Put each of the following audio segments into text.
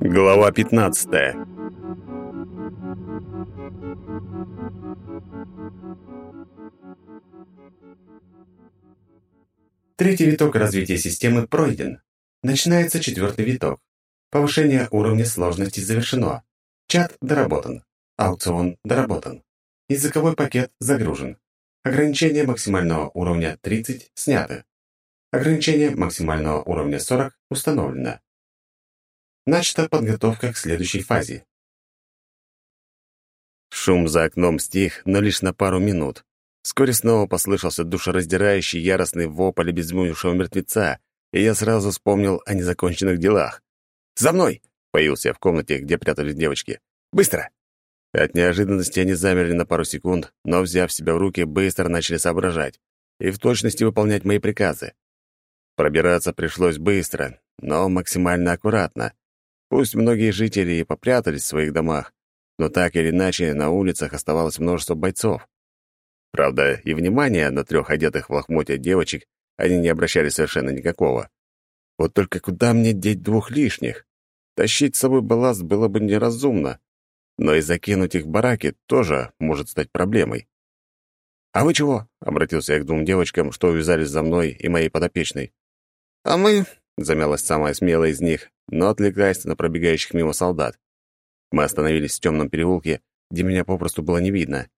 Глава 15. Третий виток развития системы пройден. Начинается четвертый виток. Повышение уровня сложности завершено. Чат доработан. Аукцион доработан. Языковой пакет загружен. Ограничение максимального уровня 30 снято. Ограничение максимального уровня 40 установлено. Начата подготовка к следующей фазе. Шум за окном стих, но лишь на пару минут. Вскоре снова послышался душераздирающий яростный вопль обезумевшего мертвеца, и я сразу вспомнил о незаконченных делах. «За мной!» — появился я в комнате, где прятались девочки. «Быстро!» От неожиданности они замерли на пару секунд, но, взяв себя в руки, быстро начали соображать и в точности выполнять мои приказы. Пробираться пришлось быстро, но максимально аккуратно. Пусть многие жители и попрятались в своих домах, но так или иначе на улицах оставалось множество бойцов. Правда, и внимания на трех одетых в лохмотья девочек они не обращали совершенно никакого. Вот только куда мне деть двух лишних? Тащить с собой балласт было бы неразумно, но и закинуть их в бараки тоже может стать проблемой. «А вы чего?» — обратился я к двум девочкам, что увязались за мной и моей подопечной. «А мы...» — замялась самая смелая из них, но отвлеклась на пробегающих мимо солдат. Мы остановились в темном переулке, где меня попросту было не видно.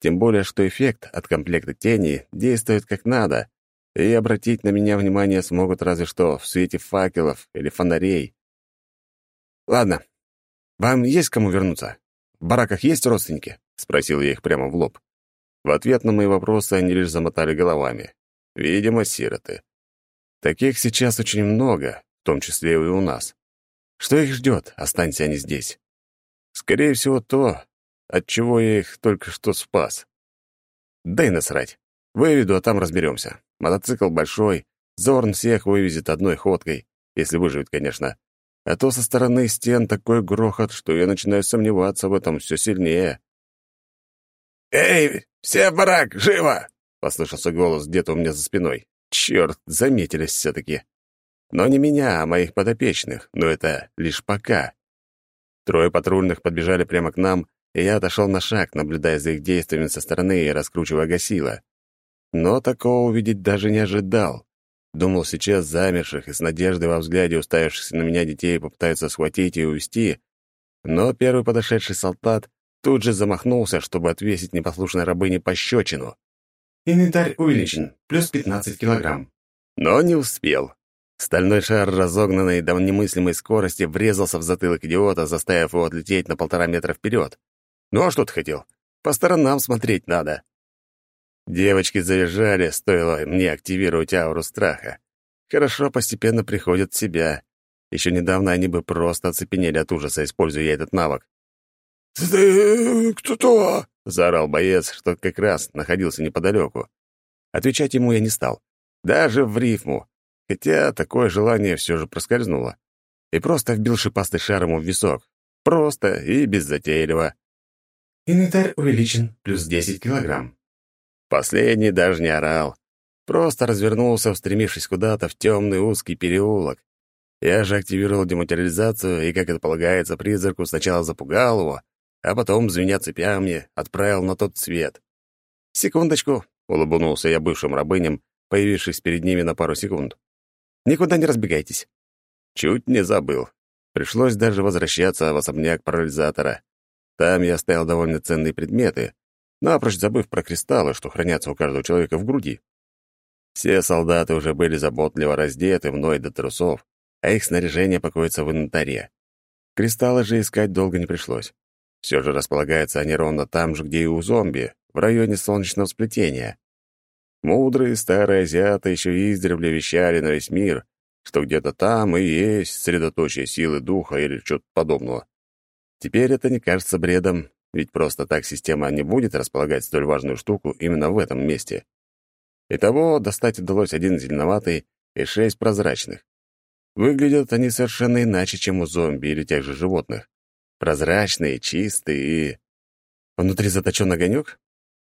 Тем более, что эффект от комплекта тени действует как надо, и обратить на меня внимание смогут разве что в свете факелов или фонарей. «Ладно, вам есть кому вернуться? В бараках есть родственники?» — спросил я их прямо в лоб. В ответ на мои вопросы они лишь замотали головами. Видимо, сироты. Таких сейчас очень много, в том числе и у нас. Что их ждет, останься они здесь? Скорее всего, то, от чего я их только что спас. Да и насрать. Выведу, а там разберемся. Мотоцикл большой, Зорн всех вывезет одной ходкой, если выживет, конечно. А то со стороны стен такой грохот, что я начинаю сомневаться в этом все сильнее. «Эй, все в барак, живо!» — послышался голос где-то у меня за спиной. Черт, заметились все-таки. Но не меня, а моих подопечных, но это лишь пока. Трое патрульных подбежали прямо к нам, и я отошел на шаг, наблюдая за их действиями со стороны и раскручивая гасила. Но такого увидеть даже не ожидал. Думал, сейчас замерших и с надеждой во взгляде уставившихся на меня детей попытаются схватить и увести, но первый подошедший солдат тут же замахнулся, чтобы отвесить непослушной рабыне пощечину. Инвентарь увеличен, плюс 15 килограмм. Но не успел. Стальной шар, разогнанный до немыслимой скорости, врезался в затылок идиота, заставив его отлететь на полтора метра вперед. Ну а что ты хотел? По сторонам смотреть надо. Девочки завизжали, стоило мне активировать ауру страха. Хорошо постепенно приходят в себя. Еще недавно они бы просто оцепенели от ужаса, используя я этот навык. «Ты кто-то?» — заорал боец, что как раз находился неподалеку. Отвечать ему я не стал. Даже в рифму. Хотя такое желание все же проскользнуло. И просто вбил шипастый шар ему в висок. Просто и беззатейливо. Инвентарь увеличен, плюс 10 килограмм. Последний даже не орал. Просто развернулся, устремившись куда-то в темный узкий переулок. Я же активировал дематериализацию, и, как это полагается, призраку сначала запугал его, а потом, звеня цепями, отправил на тот свет. «Секундочку», — улыбнулся я бывшим рабыням, появившись перед ними на пару секунд. «Никуда не разбегайтесь». Чуть не забыл. Пришлось даже возвращаться в особняк парализатора. Там я оставил довольно ценные предметы, напрочь забыв про кристаллы, что хранятся у каждого человека в груди. Все солдаты уже были заботливо раздеты мной до трусов, а их снаряжение покоится в инвентаре. Кристаллы же искать долго не пришлось. Все же располагаются они ровно там же, где и у зомби, в районе солнечного сплетения. Мудрые старые азиаты еще издревле вещали на весь мир, что где-то там и есть средоточие силы духа или что-то подобного. Теперь это не кажется бредом, ведь просто так система не будет располагать столь важную штуку именно в этом месте. Итого достать удалось один зеленоватый и шесть прозрачных. Выглядят они совершенно иначе, чем у зомби или тех же животных. Прозрачные, чистые и... Внутри заточен огонек?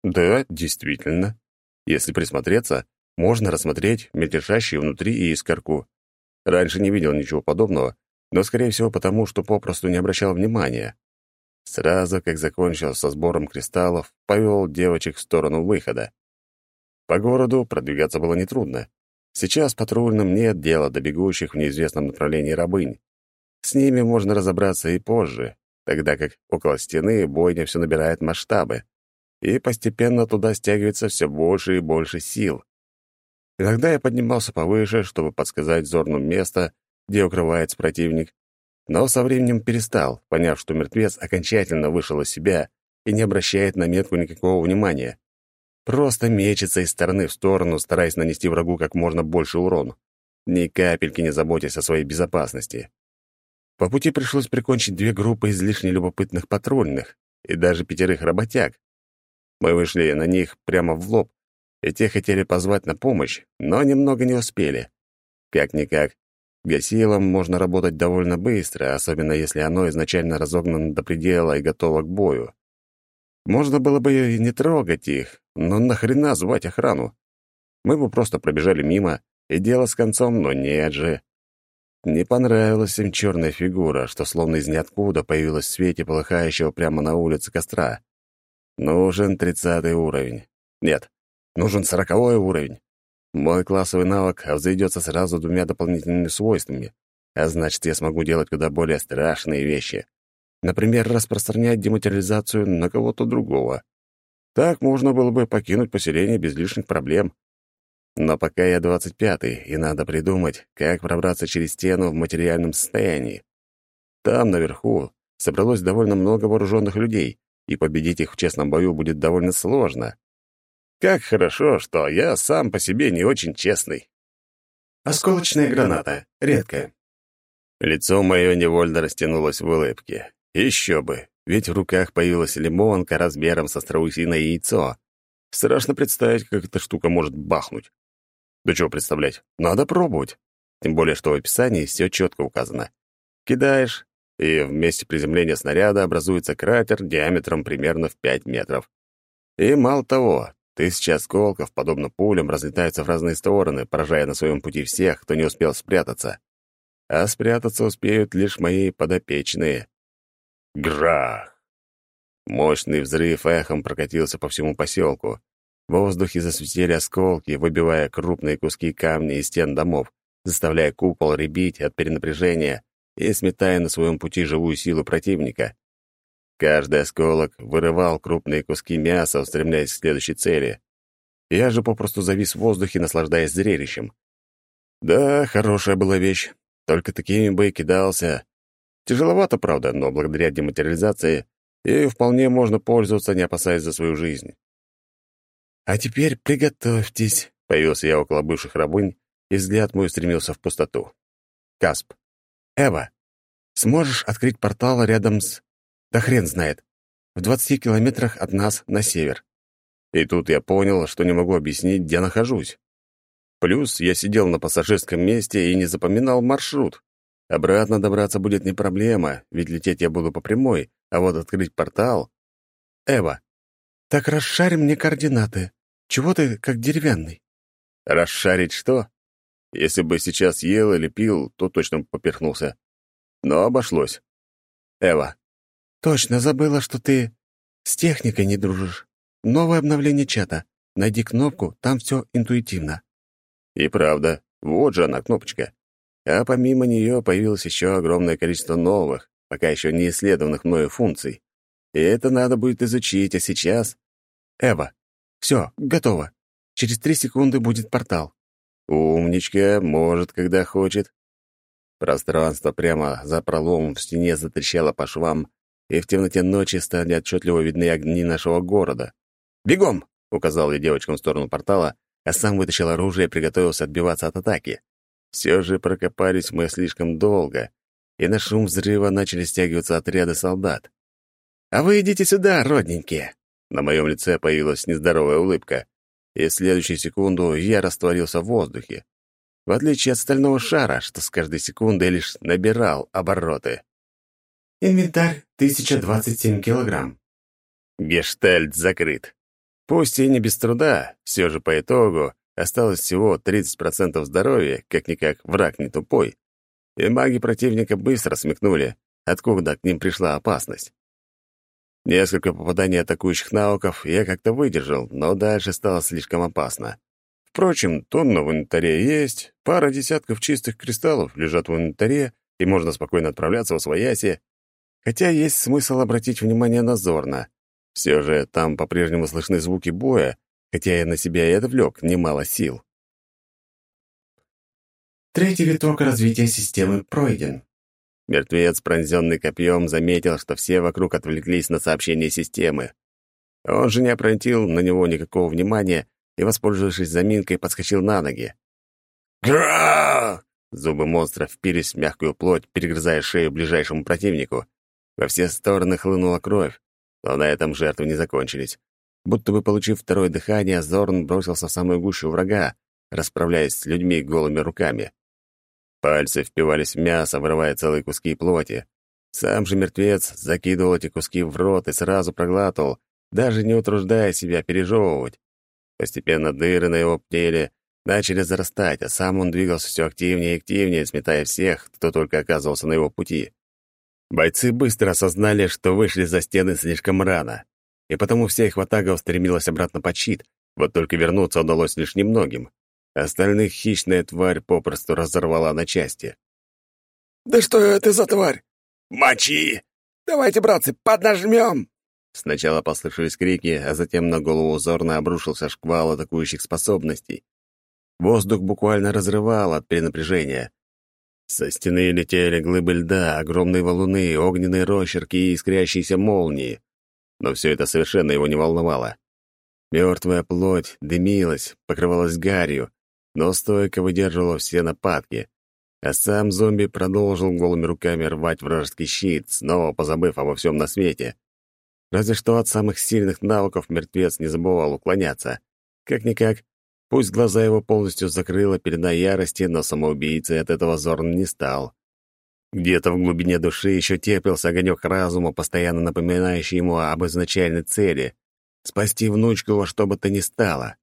Да, действительно. Если присмотреться, можно рассмотреть мельтешащую внутри и искорку. Раньше не видел ничего подобного, но, скорее всего, потому, что попросту не обращал внимания. Сразу, как закончил со сбором кристаллов, повел девочек в сторону выхода. По городу продвигаться было нетрудно. Сейчас патрульным нет дела до бегущих в неизвестном направлении рабынь. С ними можно разобраться и позже, тогда как около стены бойня все набирает масштабы, и постепенно туда стягивается все больше и больше сил. Иногда я поднимался повыше, чтобы подсказать зорну место, где укрывается противник, но со временем перестал, поняв, что мертвец окончательно вышел из себя и не обращает на метку никакого внимания. Просто мечется из стороны в сторону, стараясь нанести врагу как можно больше урона, ни капельки не заботясь о своей безопасности. По пути пришлось прикончить две группы излишне любопытных патрульных и даже пятерых работяг. Мы вышли на них прямо в лоб, и те хотели позвать на помощь, но немного не успели. Как-никак, гасилом можно работать довольно быстро, особенно если оно изначально разогнано до предела и готово к бою. Можно было бы и не трогать их, но нахрена звать охрану? Мы бы просто пробежали мимо, и дело с концом, но нет же. Не понравилась им черная фигура, что словно из ниоткуда появилась в свете полыхающего прямо на улице костра. Нужен тридцатый уровень. Нет, нужен сороковой уровень. Мой классовый навык взойдется сразу двумя дополнительными свойствами, а значит, я смогу делать куда более страшные вещи. Например, распространять дематериализацию на кого-то другого. Так можно было бы покинуть поселение без лишних проблем. Но пока я двадцать пятый, и надо придумать, как пробраться через стену в материальном состоянии. Там, наверху, собралось довольно много вооруженных людей, и победить их в честном бою будет довольно сложно. Как хорошо, что я сам по себе не очень честный. Осколочная граната. Редкая. Лицо мое невольно растянулось в улыбке. Еще бы, ведь в руках появилась лимонка размером со страусиное яйцо. Страшно представить, как эта штука может бахнуть. Да чего представлять, надо пробовать. Тем более, что в описании все четко указано. Кидаешь, и в месте приземления снаряда образуется кратер диаметром примерно в 5 метров. И мало того, тысячи осколков, подобно пулям, разлетаются в разные стороны, поражая на своем пути всех, кто не успел спрятаться. А спрятаться успеют лишь мои подопечные. Грах! Мощный взрыв эхом прокатился по всему поселку. В воздухе засветили осколки, выбивая крупные куски камня из стен домов, заставляя купол ребить от перенапряжения и сметая на своем пути живую силу противника. Каждый осколок вырывал крупные куски мяса, устремляясь к следующей цели. Я же попросту завис в воздухе, наслаждаясь зрелищем. Да, хорошая была вещь, только такими бы и кидался, Тяжеловато, правда, но благодаря дематериализации и вполне можно пользоваться, не опасаясь за свою жизнь. «А теперь приготовьтесь», — появился я около бывших рабынь, и взгляд мой устремился в пустоту. «Касп, Эва, сможешь открыть портал рядом с... Да хрен знает. В двадцати километрах от нас на север». И тут я понял, что не могу объяснить, где нахожусь. Плюс я сидел на пассажирском месте и не запоминал маршрут. Обратно добраться будет не проблема, ведь лететь я буду по прямой, а вот открыть портал... Эва, так расшарь мне координаты. Чего ты как деревянный? Расшарить что? Если бы сейчас ел или пил, то точно поперхнулся. Но обошлось. Эва. Точно забыла, что ты с техникой не дружишь. Новое обновление чата. Найди кнопку, там все интуитивно. И правда, вот же она, кнопочка. А помимо нее появилось еще огромное количество новых, пока еще не исследованных мною функций. И это надо будет изучить, а сейчас... Эва, все, готово. Через три секунды будет портал. Умничка, может, когда хочет. Пространство прямо за проломом в стене затрещало по швам, и в темноте ночи стали отчетливо видны огни нашего города. «Бегом!» — указал я девочкам в сторону портала, а сам вытащил оружие и приготовился отбиваться от атаки. Все же прокопались мы слишком долго, и на шум взрыва начали стягиваться отряды солдат. «А вы идите сюда, родненькие!» На моем лице появилась нездоровая улыбка, и в следующую секунду я растворился в воздухе, в отличие от стального шара, что с каждой секундой лишь набирал обороты. Инвентарь 1027 килограмм. Гештальт закрыт. Пусть и не без труда, все же по итогу Осталось всего 30% здоровья, как-никак враг не тупой. и маги противника быстро смекнули, откуда к ним пришла опасность. Несколько попаданий атакующих навыков я как-то выдержал, но дальше стало слишком опасно. Впрочем, тонна в инвентаре есть, пара десятков чистых кристаллов лежат в инвентаре, и можно спокойно отправляться в свояси. Хотя есть смысл обратить внимание на Зорна. Все же там по-прежнему слышны звуки боя, хотя я на себя и отвлек немало сил. Третий виток развития системы пройден. Мертвец, пронзенный копьем, заметил, что все вокруг отвлеклись на сообщение системы. Он же не обратил на него никакого внимания и, воспользовавшись заминкой, подскочил на ноги. «Гра!» Зубы монстра впились в мягкую плоть, перегрызая шею ближайшему противнику. Во все стороны хлынула кровь, но на этом жертвы не закончились. Будто бы получив второе дыхание, Зорн бросился в самую гущу врага, расправляясь с людьми голыми руками. Пальцы впивались в мясо, вырывая целые куски плоти. Сам же мертвец закидывал эти куски в рот и сразу проглатывал, даже не утруждая себя пережевывать. Постепенно дыры на его теле начали зарастать, а сам он двигался все активнее и активнее, сметая всех, кто только оказывался на его пути. Бойцы быстро осознали, что вышли за стены слишком рано, и потому вся их ватага устремилась обратно под щит, вот только вернуться удалось лишь немногим. Остальных хищная тварь попросту разорвала на части. «Да что это за тварь? Мочи! Давайте, братцы, поднажмем!» Сначала послышались крики, а затем на голову Зорна обрушился шквал атакующих способностей. Воздух буквально разрывал от перенапряжения. Со стены летели глыбы льда, огромные валуны, огненные рощерки и искрящиеся молнии. Но все это совершенно его не волновало. Мертвая плоть дымилась, покрывалась гарью, но стойко выдерживала все нападки. А сам зомби продолжил голыми руками рвать вражеский щит, снова позабыв обо всем на свете. Разве что от самых сильных навыков мертвец не забывал уклоняться. Как-никак, пусть глаза его полностью закрыла пелена ярости, но самоубийцей от этого Зорн не стал. Где-то в глубине души еще теплился огонек разума, постоянно напоминающий ему об изначальной цели — спасти внучку во что бы то ни стало.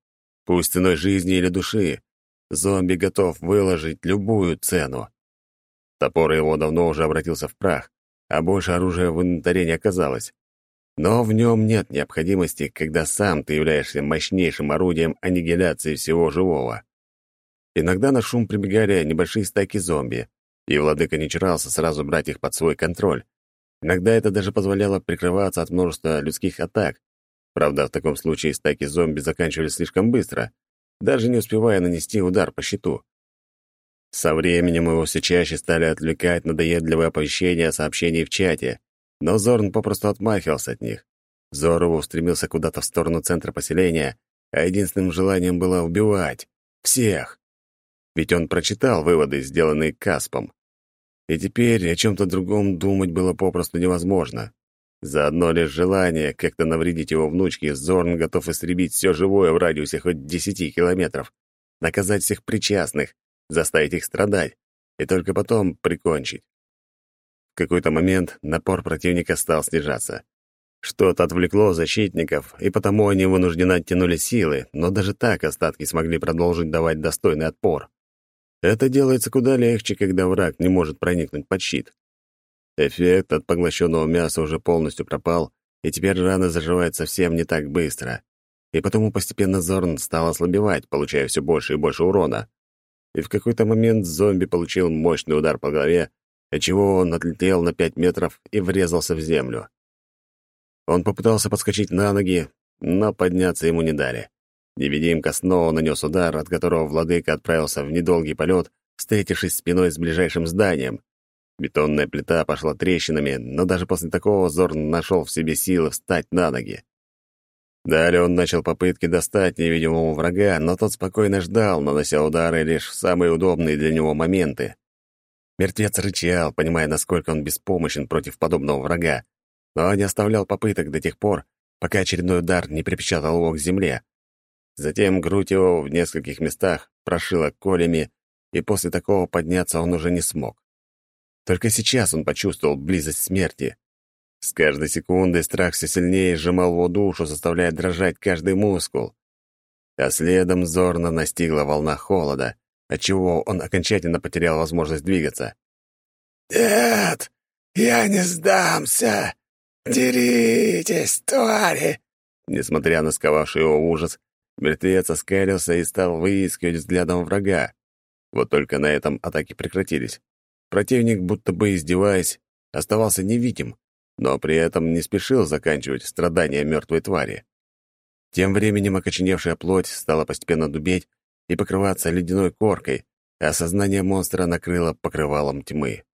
Пусть ценой жизни или души, Зомби готов выложить любую цену. Топор его давно уже обратился в прах, а больше оружия в инвентаре не оказалось. Но в нем нет необходимости, когда сам ты являешься мощнейшим орудием аннигиляции всего живого. Иногда на шум прибегали небольшие стайки зомби, и владыка не чурался сразу брать их под свой контроль. Иногда это даже позволяло прикрываться от множества людских атак. Правда, в таком случае стайки зомби заканчивались слишком быстро — даже не успевая нанести удар по щиту. Со временем его все чаще стали отвлекать надоедливые оповещения о сообщении в чате, но Зорн попросту отмахивался от них. Зор его устремился куда-то в сторону центра поселения, а единственным желанием было убивать. Всех. Ведь он прочитал выводы, сделанные Каспом. И теперь о чем-то другом думать было попросту невозможно. За одно лишь желание как-то навредить его внучке, Зорн готов истребить все живое в радиусе хоть десяти километров, наказать всех причастных, заставить их страдать, и только потом прикончить. В какой-то момент напор противника стал снижаться. Что-то отвлекло защитников, и потому они вынужденно оттянули силы, но даже так остатки смогли продолжить давать достойный отпор. Это делается куда легче, когда враг не может проникнуть под щит. Эффект от поглощенного мяса уже полностью пропал, и теперь раны заживают совсем не так быстро. И потому постепенно Зорн стал ослабевать, получая все больше и больше урона. И в какой-то момент зомби получил мощный удар по голове, отчего он отлетел на пять метров и врезался в землю. Он попытался подскочить на ноги, но подняться ему не дали. Невидимка снова нанес удар, от которого владыка отправился в недолгий полет, встретившись спиной с ближайшим зданием. Бетонная плита пошла трещинами, но даже после такого Зорн нашел в себе силы встать на ноги. Далее он начал попытки достать невидимого врага, но тот спокойно ждал, нанося удары лишь в самые удобные для него моменты. Мертвец рычал, понимая, насколько он беспомощен против подобного врага, но не оставлял попыток до тех пор, пока очередной удар не припечатал его к земле. Затем грудь его в нескольких местах прошила колями, и после такого подняться он уже не смог. Только сейчас он почувствовал близость смерти. С каждой секундой страх все сильнее сжимал его душу, заставляя дрожать каждый мускул. А следом зорно настигла волна холода, отчего он окончательно потерял возможность двигаться. «Нет, я не сдамся! Деритесь, твари!» Несмотря на сковавший его ужас, мертвец оскалился и стал выискивать взглядом врага. Вот только на этом атаки прекратились. Противник, будто бы издеваясь, оставался невидим, но при этом не спешил заканчивать страдания мертвой твари. Тем временем окоченевшая плоть стала постепенно дубеть и покрываться ледяной коркой, а сознание монстра накрыло покрывалом тьмы.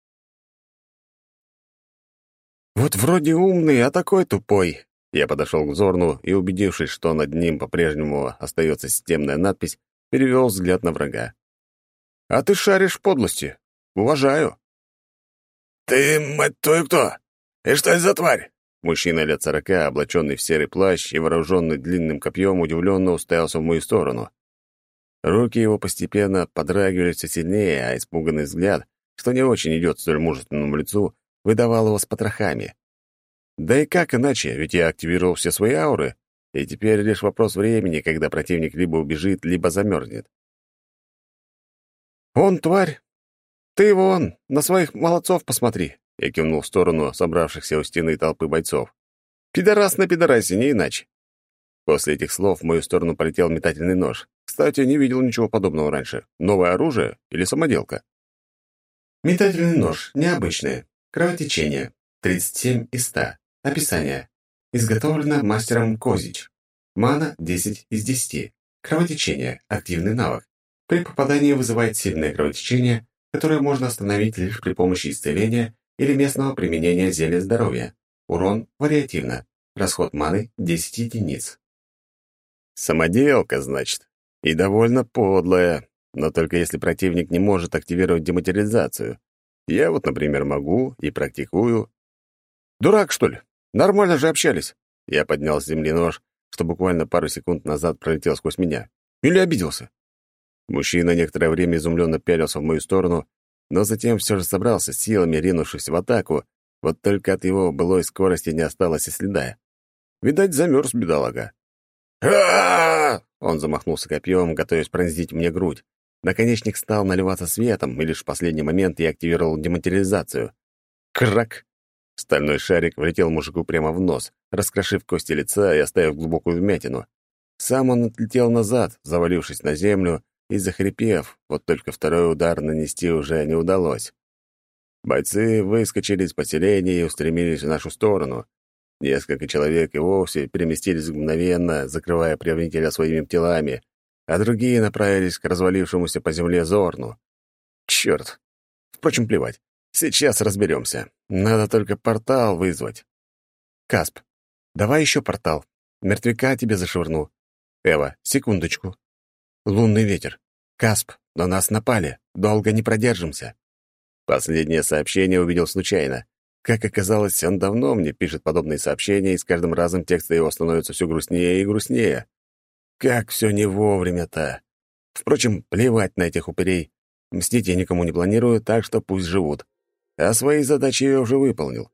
«Вот вроде умный, а такой тупой!» Я подошел к Зорну и, убедившись, что над ним по-прежнему остается системная надпись, перевел взгляд на врага. «А ты шаришь подлости. Уважаю». «Ты, мать твою, кто? И что это за тварь?» Мужчина лет сорока, облаченный в серый плащ и вооруженный длинным копьем, удивленно уставился в мою сторону. Руки его постепенно подрагивали все сильнее, а испуганный взгляд, что не очень идет столь мужественному лицу, выдавал его с потрохами. Да и как иначе, ведь я активировал все свои ауры, и теперь лишь вопрос времени, когда противник либо убежит, либо замерзнет. «Он, тварь! Ты вон, на своих молодцов посмотри!» Я кивнул в сторону собравшихся у стены толпы бойцов. «Пидорас на пидорасе, не иначе!» После этих слов в мою сторону полетел метательный нож. Кстати, не видел ничего подобного раньше. Новое оружие или самоделка? Метательный нож. Необычное. Кровотечение. 37 из 100. Описание. Изготовлено мастером Козич. Мана 10 из 10. Кровотечение. Активный навык. При попадании вызывает сильное кровотечение, которое можно остановить лишь при помощи исцеления или местного применения зелья здоровья. Урон вариативно. Расход маны 10 единиц. Самоделка, значит. И довольно подлая, но только если противник не может активировать дематериализацию. Я вот, например, могу и практикую. Дурак, что ли? Нормально же общались. Я поднял с земли нож, что буквально пару секунд назад пролетел сквозь меня. Или обиделся? Мужчина некоторое время изумленно пялился в мою сторону, но затем все же собрался, силами ринувшись в атаку, вот только от его былой скорости не осталось и следа. Видать, замерз бедолага. а Он замахнулся копьем, готовясь пронзить мне грудь. Наконечник стал наливаться светом, и лишь в последний момент я активировал дематериализацию. Крак! Стальной шарик влетел мужику прямо в нос, раскрошив кости лица и оставив глубокую вмятину. Сам он отлетел назад, завалившись на землю и захрипев, вот только второй удар нанести уже не удалось. Бойцы выскочили из поселения и устремились в нашу сторону. Несколько человек и вовсе переместились мгновенно, закрывая приявнителя своими телами, а другие направились к развалившемуся по земле Зорну. Черт! Впрочем, плевать. Сейчас разберемся. Надо только портал вызвать. Касп, давай еще портал. Мертвяка тебе зашвырну. Эва, секундочку. Лунный ветер. Касп, на нас напали. Долго не продержимся. Последнее сообщение увидел случайно. Как оказалось, он давно мне пишет подобные сообщения, и с каждым разом тексты его становятся все грустнее и грустнее. Как все не вовремя-то. Впрочем, плевать на этих упырей. Мстить я никому не планирую, так что пусть живут. А свои задачи я уже выполнил.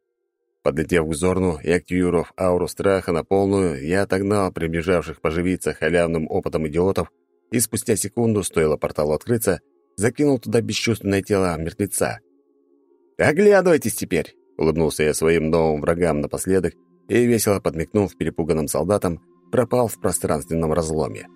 Подлетев к Зорну и активировав ауру страха на полную, я отогнал приближавших поживиться халявным опытом идиотов, и спустя секунду, стоило порталу открыться, закинул туда бесчувственное тело мертвеца. «Оглядывайтесь теперь!» Улыбнулся я своим новым врагам напоследок и, весело подмигнув перепуганным солдатам, пропал в пространственном разломе.